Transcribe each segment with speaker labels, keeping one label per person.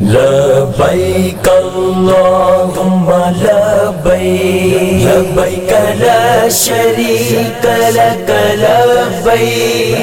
Speaker 1: لبيك
Speaker 2: اللهم لبيك لبيك لا شريك لك لبيك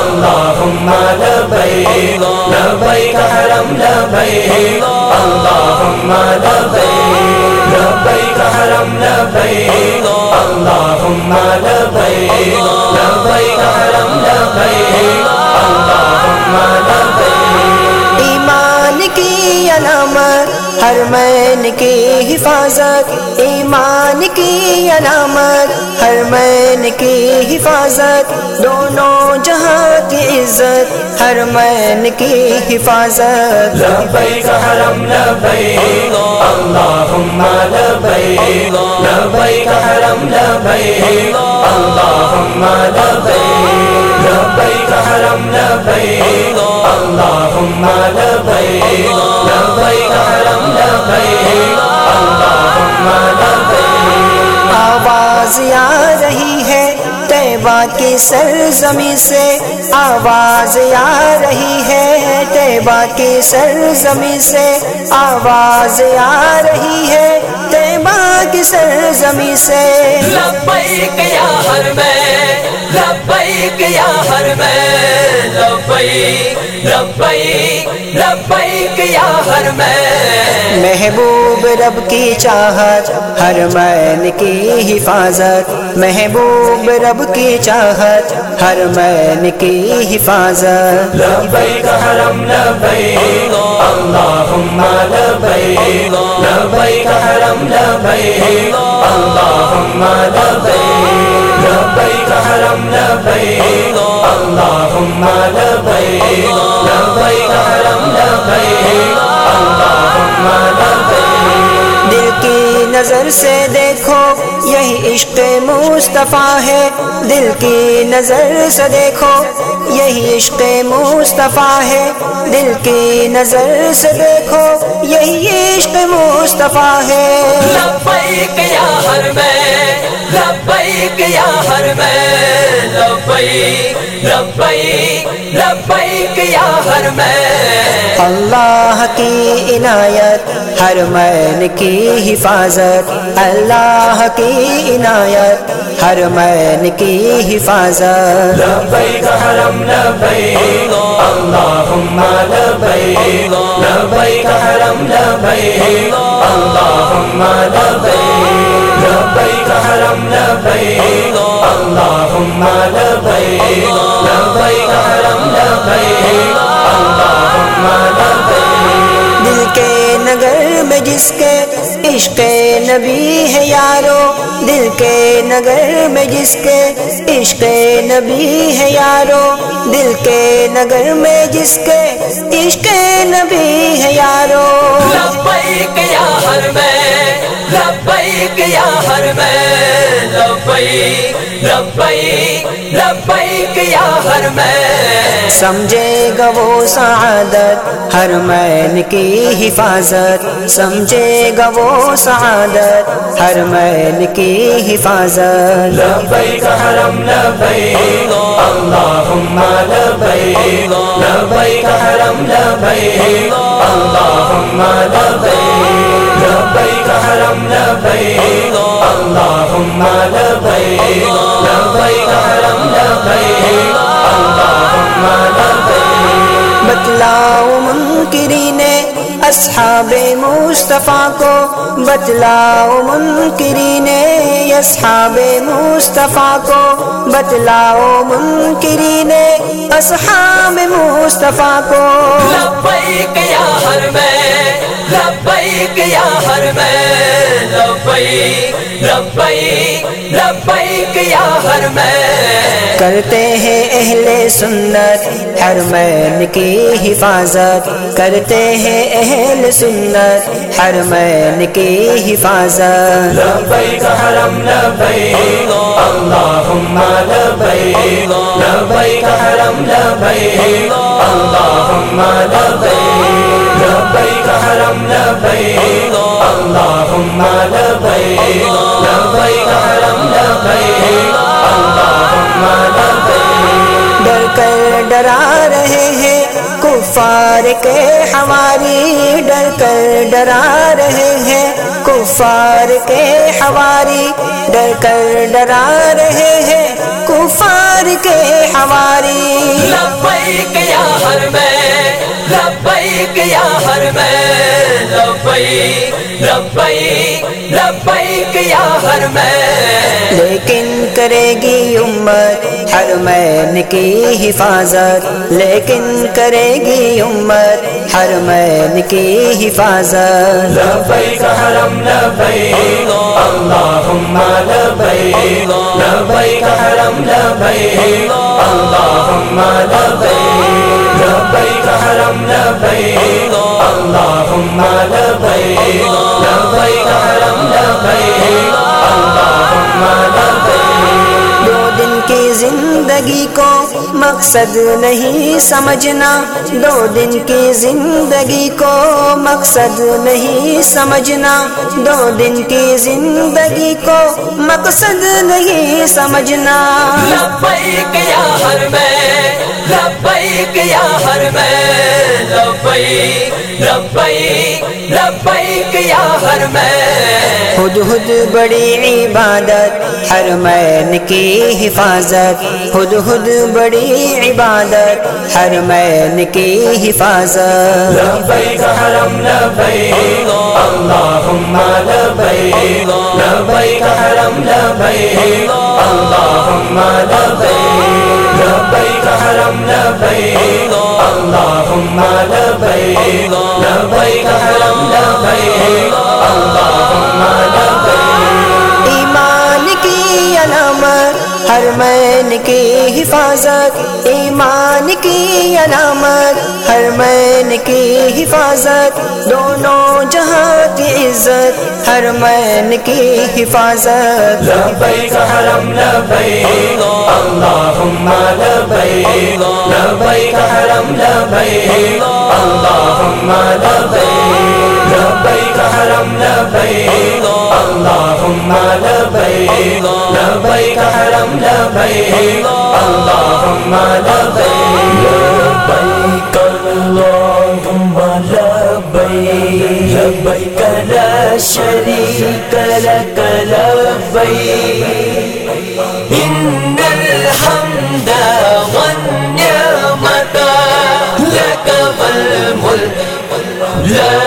Speaker 2: اللهم لبيك لبيك حرم لبيك اللهم لبيك لبيك حرم لبيك اللهم لبيك لبيك حرم لبيك اللهم لبيك
Speaker 3: ایمان کی علامت ہر مین کی حفاظت۔ ایمان کی علامت ہر مین کی حفاظت۔ دونوں عزت ہر مین کی حفاظت۔
Speaker 2: حرم حرم حرم حرم
Speaker 3: آواز آ رہی ہے تیبہ کی سرزمی سے۔ آواز آ رہی ہے تیبہ کی سرزمین سے۔ آواز آ رہی ہے تیبہ کی سرزمین سے۔
Speaker 2: لبیک یا حرمین میں، لبیک یا حرمین میں، لبیک لبیک لبیک یا ہر میں۔
Speaker 3: محبوب رب کی چاہت ہر مین کی حفاظت۔ محبوب رب کی چاہت ہر مین کی حفاظت۔
Speaker 2: لبيك حرم لبيك اللهم لبيك لبيك حرم، لبيك. اللهم لبيك لبيك حرم، لبيك. اللهم لبيك لبيك حرم، لبيك. اللهم لبيك
Speaker 3: دل کی نظر سے دیکھو، یہی عشق مصطفیٰ ہے۔ دل کی نظر سے دیکھو، یہی عشق مصطفیٰ ہے۔ دل کی نظر سے دیکھو، یہی عشق مصطفیٰ ہے۔
Speaker 2: لبیک یا ہر میں، لبیک یا ہر میں، لبیک لبیک لبیک یا ہر میں۔
Speaker 3: اللہ کی عنایت ہر مین کی حفاظت۔ اللہ کی عنایت ہر مین کی حفاظت۔
Speaker 2: حرم حرم حرم اللهم
Speaker 3: دل کے نگر میں جس کے عشق نبی ہے یارو دل کے نگر میں جس کے عشق نبی ہے یارو دل کے نگر میں جس کے عشق نبی ہے یارو۔
Speaker 2: لبیک یا ہر میں لبیک یا ہر میں لبیک لبیک لبیک یا ہر میں
Speaker 3: سمجھے گا وہ سعادت ہر مین کی حفاظت۔ سمجھے گا وہ سعادت ہر مین کی حفاظت۔
Speaker 2: لبيك حرم لبيك اللهم لبيك لبيك حرم لبيك حرم لبيك اللهم لبيك لبيك حرم لبيك اللهم لبيك
Speaker 3: بتلاؤ منکرین اصحاب مصطفیٰ کو، بتلاؤ منکرین اصحاب مصطفیٰ کو، بتلاؤ منکرین اصحاب مصطفیٰ کو۔
Speaker 2: لبیک یا ہر میں لبیک یا ہر میں لبیک لبیک لبیک یا ہر میں۔
Speaker 3: کرتے ہیں اہل سنت حرمین کی حفاظت۔ کرتے ہیں اہل سنت حرمین کی حفاظت۔
Speaker 2: لبيك حرم اللهم لبيك لبيك لبيك حرم لبيك لبيك حرم لبيك اللهم لبيك لبيك حرم لبيك اللهم لبيك
Speaker 3: ڈر کر ڈرا رہے ہیں کفار کے ہماری ڈر کر ڈرا رہے ہیں کفار کے ہماری ڈر کر ڈرا رہے ہیں کفار کے ہماری
Speaker 2: لبیک یا ہر میں لبیک یا ہر میں لبیک لبیک لبیک یا ہر میں۔
Speaker 3: لیکن کرے گی امت حرمین کی حفاظت۔ لیکن کرے گی امت حرمین کی حفاظت۔
Speaker 2: لبیک حرم لبیک اللہم لبیک لبیک حرم لبیک اللہم لبیک لبیک حرم لبیک اللہم لبیک لبیک حرم لبیک اللہم لبیک
Speaker 3: زندگی کو مقصد نہیں سمجھنا، دو دن کی زندگی کو مقصد نہیں سمجھنا۔ دو دن کی زندگی کو مقصد نہیں سمجھنا۔
Speaker 2: لبیک یا ہر میں، لبیک یا ہر میں، لبیک۔ لبیک لبیک یا ہر
Speaker 3: خود بڑی عبادت حرمین کی حفاظت۔ خود خود بڑی عبادت حرمین کی حفاظت۔
Speaker 2: لبیک حرم لبیک اللہم لبیک لبیک حرم لبیک اللہم لبیک لبیک حرم لبیک
Speaker 3: ایمان کی علامت حرمین کی حفاظت۔ ایمان کی علامت حرمین کی حفاظت۔ دونوں جہاں کی عزت حرمین کی حفاظت۔
Speaker 2: لبیک حرم لبیک اللہم لبیک لبیک حرم، لبیک، اللہم لبیک لبیک حرم، لبیک، اللہم لبیک لبیک حرم، لبیک، اللہم لبیک
Speaker 1: لبيك اللهم لبيك لبيك لا شريك لك لبيك
Speaker 2: لا